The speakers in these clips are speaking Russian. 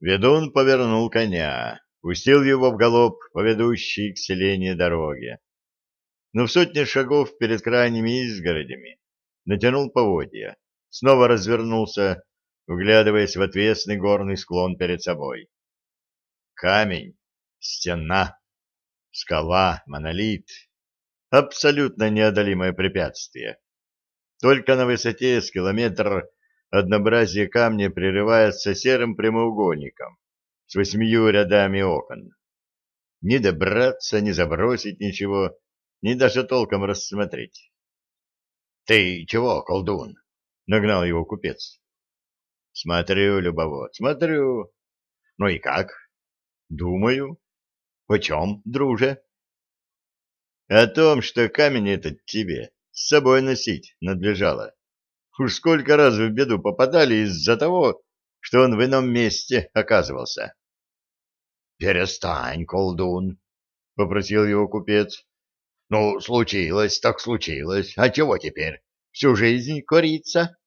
Ведун повернул коня, пустил его в галоп по ведущей к селению дороге. Но в сотне шагов перед крайними изгородями натянул поводья, снова развернулся, вглядываясь в отвесный горный склон перед собой. Камень, стена, скала, монолит — абсолютно неодолимое препятствие. Только на высоте с километр однообразие камня прерывается серым прямоугольником с восьмию рядами окон. Ни добраться, ни забросить ничего, ни даже толком рассмотреть. — Ты чего, колдун? — нагнал его купец. — Смотрю, любовод, смотрю. — Ну и как? — Думаю. — Почем, друже? — О том, что камень этот тебе с собой носить надлежало. Уж сколько раз в беду попадали из-за того, что он в ином месте оказывался. — Перестань, колдун, — попросил его купец. — Ну, случилось, так случилось. А чего теперь? Всю жизнь кориться?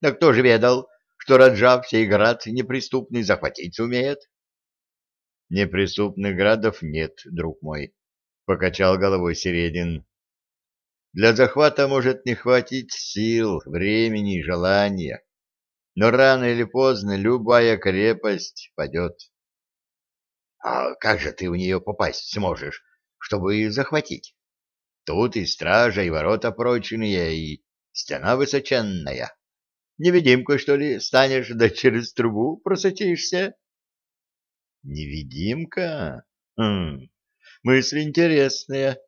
Да кто же ведал, что Раджав сей град неприступный захватить сумеет? — Неприступных градов нет, друг мой, — покачал головой Середин. Для захвата может не хватить сил, времени, желания, но рано или поздно любая крепость падет. — А как же ты в нее попасть сможешь, чтобы захватить? Тут и стража, и ворота прочные, и стена высоченная. Невидимкой, что ли, станешь, да через трубу просочишься? — Невидимка? Хм, мысль интересная.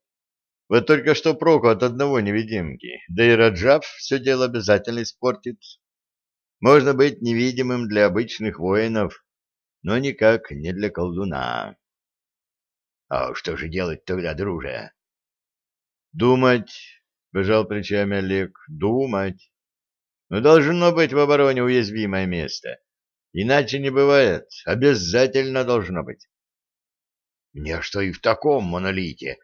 Вот только что проку от одного невидимки, да и Раджав все дело обязательно испортит. Можно быть невидимым для обычных воинов, но никак не для колдуна. А что же делать тогда, друже? Думать, — бежал плечами Олег, — думать. Но должно быть в обороне уязвимое место. Иначе не бывает, обязательно должно быть. Мне что и в таком монолите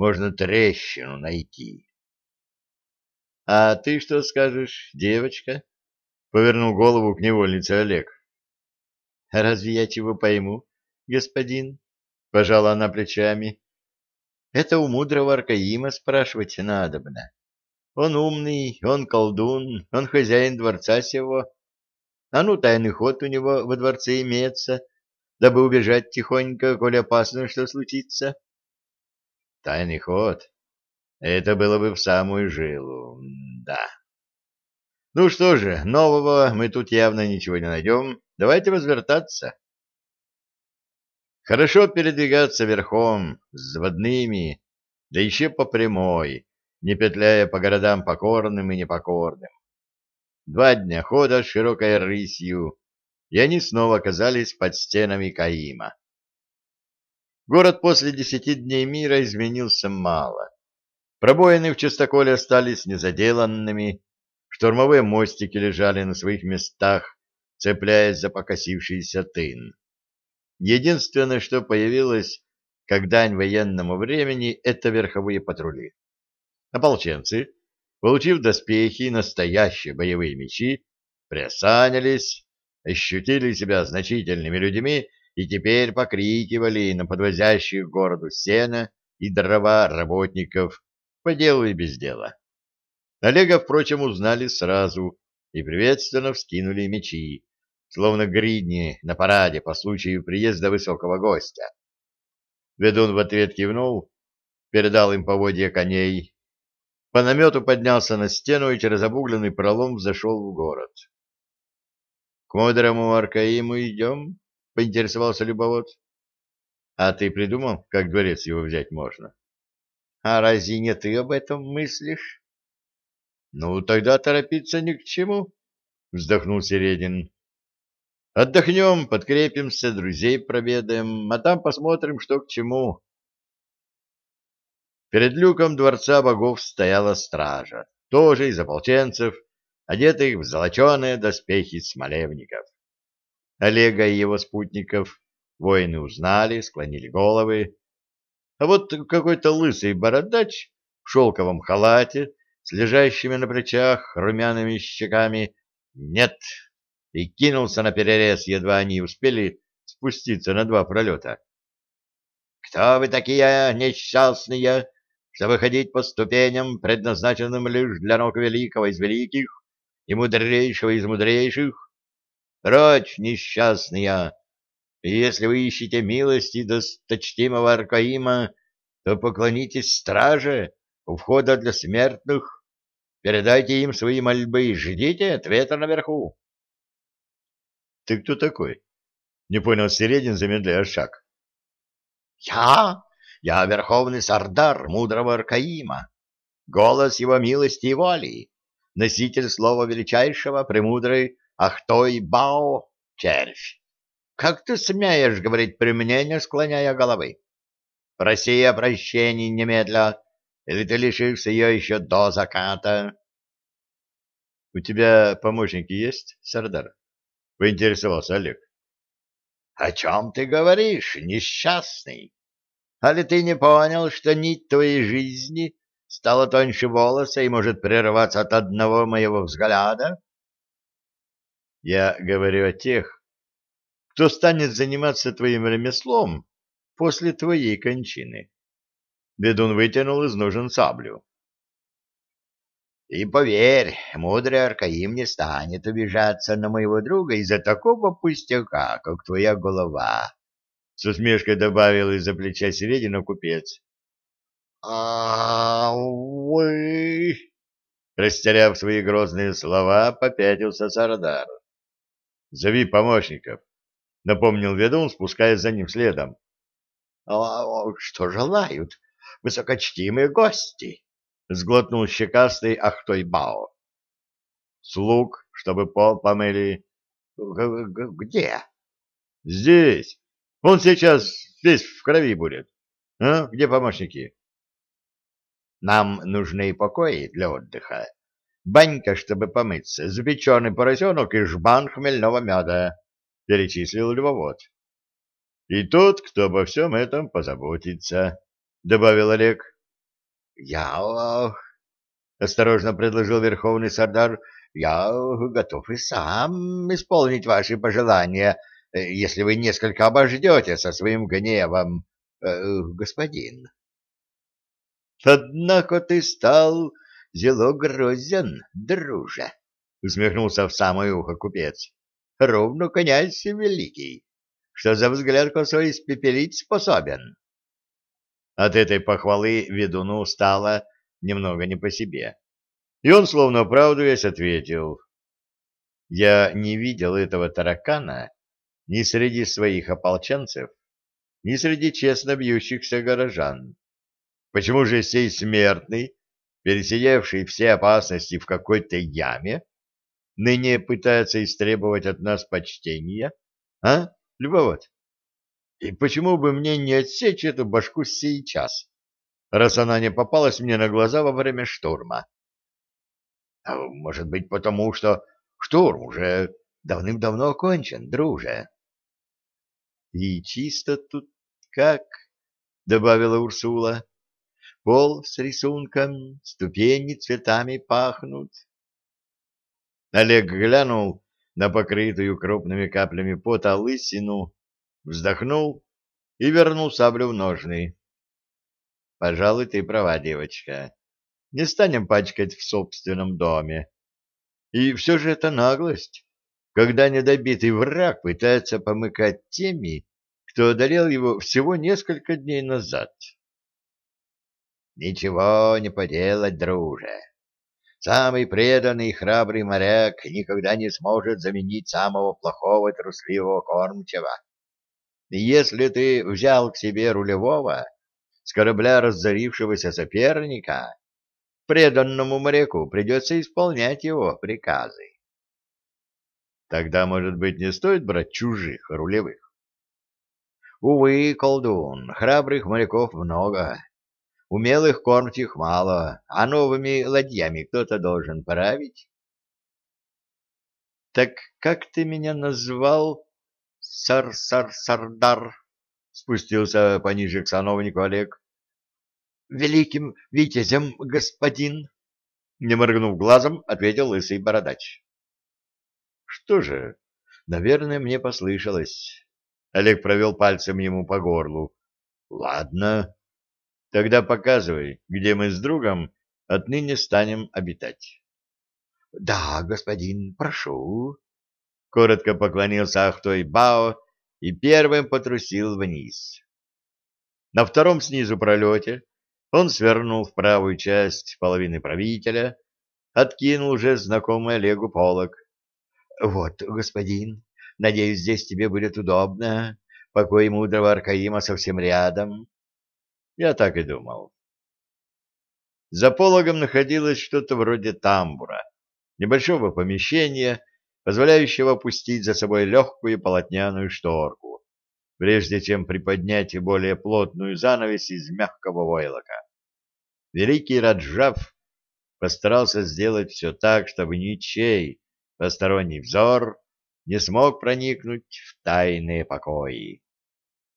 можно трещину найти. — А ты что скажешь, девочка? — повернул голову к невольнице Олег. — Разве я чего пойму, господин? — пожала она плечами. — Это у мудрого Аркаима спрашивать надобно. Он умный, он колдун, он хозяин дворца сего. А ну, тайный ход у него во дворце имеется, дабы убежать тихонько, коли опасно что случится. — Тайный ход. Это было бы в самую жилу, да. Ну что же, нового мы тут явно ничего не найдем. Давайте возвертаться. Хорошо передвигаться верхом, с заводными, да еще по прямой, не петляя по городам покорным и непокорным. Два дня хода широкой рысью, и они снова оказались под стенами Каима. Город после десяти дней мира изменился мало. Пробоины в чистоколе остались незаделанными, штурмовые мостики лежали на своих местах, цепляясь за покосившийся тын. Единственное, что появилось, как дань военному времени, это верховые патрули. Ополченцы, получив доспехи и настоящие боевые мечи, приосанились, ощутили себя значительными людьми и теперь покрикивали на подвозящих городу сена и дрова работников по делу и без дела. Олега, впрочем, узнали сразу и приветственно вскинули мечи, словно гридни на параде по случаю приезда высокого гостя. Ведун в ответ кивнул, передал им поводья коней. По намету поднялся на стену и через обугленный пролом зашел в город. — К мудрому Аркаиму идем? — поинтересовался любовод. — А ты придумал, как дворец его взять можно? — А разве не ты об этом мыслишь? — Ну, тогда торопиться ни к чему, — вздохнул Середин. — Отдохнем, подкрепимся, друзей проведаем, а там посмотрим, что к чему. Перед люком дворца богов стояла стража, тоже из ополченцев, одетых в золоченые доспехи смолевников. Олега и его спутников воины узнали, склонили головы. А вот какой-то лысый бородач в шелковом халате с лежащими на плечах румяными щеками «нет» и кинулся на перерез, едва они успели спуститься на два пролета. «Кто вы такие несчастные, чтобы ходить по ступеням, предназначенным лишь для ног великого из великих и мудрейшего из мудрейших? Прочь, несчастные! И если вы ищете милости досточтимого Аркаима, то поклонитесь страже у входа для смертных, передайте им свои мольбы и ждите ответа наверху. — Ты кто такой? — не понял Середин, замедляя шаг. — Я? Я верховный сардар мудрого Аркаима, голос его милости и воли, носитель слова величайшего, Ахтой Бао, червь. Как ты смеешь говорить при мне, не склоняя головы? Проси о прощении немедля, или ты лишишься ее еще до заката. — У тебя помощники есть, Сардар? — поинтересовался Олег. — О чем ты говоришь, несчастный? А ли ты не понял, что нить твоей жизни стала тоньше волоса и может прерваться от одного моего взгляда? Я говорю о тех, кто станет заниматься твоим ремеслом после твоей кончины. Ведун вытянул из ножен саблю. И поверь, мудрый Аркаим не станет убежаться на моего друга из-за такого пустяка, как твоя голова. С усмешкой добавил из-за плеча середина купец. а вы... Растеряв свои грозные слова, попятился Сардар. «Зови помощников», — напомнил ведун, спускаясь за ним следом. «Что желают высокочтимые гости?» — сглотнул щекастый Ахтойбао. «Слуг, чтобы пол помыли». «Где?» «Здесь». Он сейчас весь в крови будет. А? Где помощники? Нам нужны покои для отдыха. Банька, чтобы помыться, запеченный поросенок и жбан хмельного меда, — перечислил львовод. — И тот, кто обо всем этом позаботится, — добавил Олег. — Я... — осторожно предложил верховный сардар. — Я готов и сам исполнить ваши пожелания, — если вы несколько обождете со своим гневом, э, господин. Однако ты стал зело грозен, друже, — усмехнулся в самое ухо купец. Ровно князь великий, что за взгляд косой испепелить способен. От этой похвалы ведуну стало немного не по себе. И он, словно оправдываясь, ответил. «Я не видел этого таракана ни среди своих ополченцев, ни среди честно бьющихся горожан. Почему же сей смертный, пересидевший все опасности в какой-то яме, ныне пытается истребовать от нас почтения? А, Любовод? И почему бы мне не отсечь эту башку сейчас, раз она не попалась мне на глаза во время штурма? А может быть, потому что штурм уже давным-давно окончен, друже. И чисто тут как, — добавила Урсула, — пол с рисунком, ступени цветами пахнут. Олег глянул на покрытую крупными каплями пота лысину, вздохнул и вернул саблю в ножны. — Пожалуй, ты права, девочка. Не станем пачкать в собственном доме. И все же это наглость когда недобитый враг пытается помыкать теми, кто одолел его всего несколько дней назад. Ничего не поделать, друже. Самый преданный и храбрый моряк никогда не сможет заменить самого плохого трусливого кормчего. И если ты взял к себе рулевого с корабля разорившегося соперника, преданному моряку придется исполнять его приказы. Тогда, может быть, не стоит брать чужих рулевых? Увы, колдун, храбрых моряков много. Умелых кормчих мало, а новыми ладьями кто-то должен править. — Так как ты меня назвал, сар-сар-сардар? — спустился пониже к сановнику Олег. — Великим витязем, господин! — не моргнув глазом, ответил лысый бородач. Что же, наверное, мне послышалось. Олег провел пальцем ему по горлу. Ладно. Тогда показывай, где мы с другом отныне станем обитать. Да, господин, прошу. Коротко поклонился Ахтой Бао и первым потрусил вниз. На втором снизу пролете он свернул в правую часть половины правителя, откинул уже знакомый Олегу полок. — Вот, господин, надеюсь, здесь тебе будет удобно. Покой мудрого Аркаима совсем рядом. Я так и думал. За пологом находилось что-то вроде тамбура, небольшого помещения, позволяющего опустить за собой легкую полотняную шторку, прежде чем приподнять более плотную занавесь из мягкого войлока. Великий Раджав постарался сделать все так, чтобы ничей посторонний взор не смог проникнуть в тайные покои.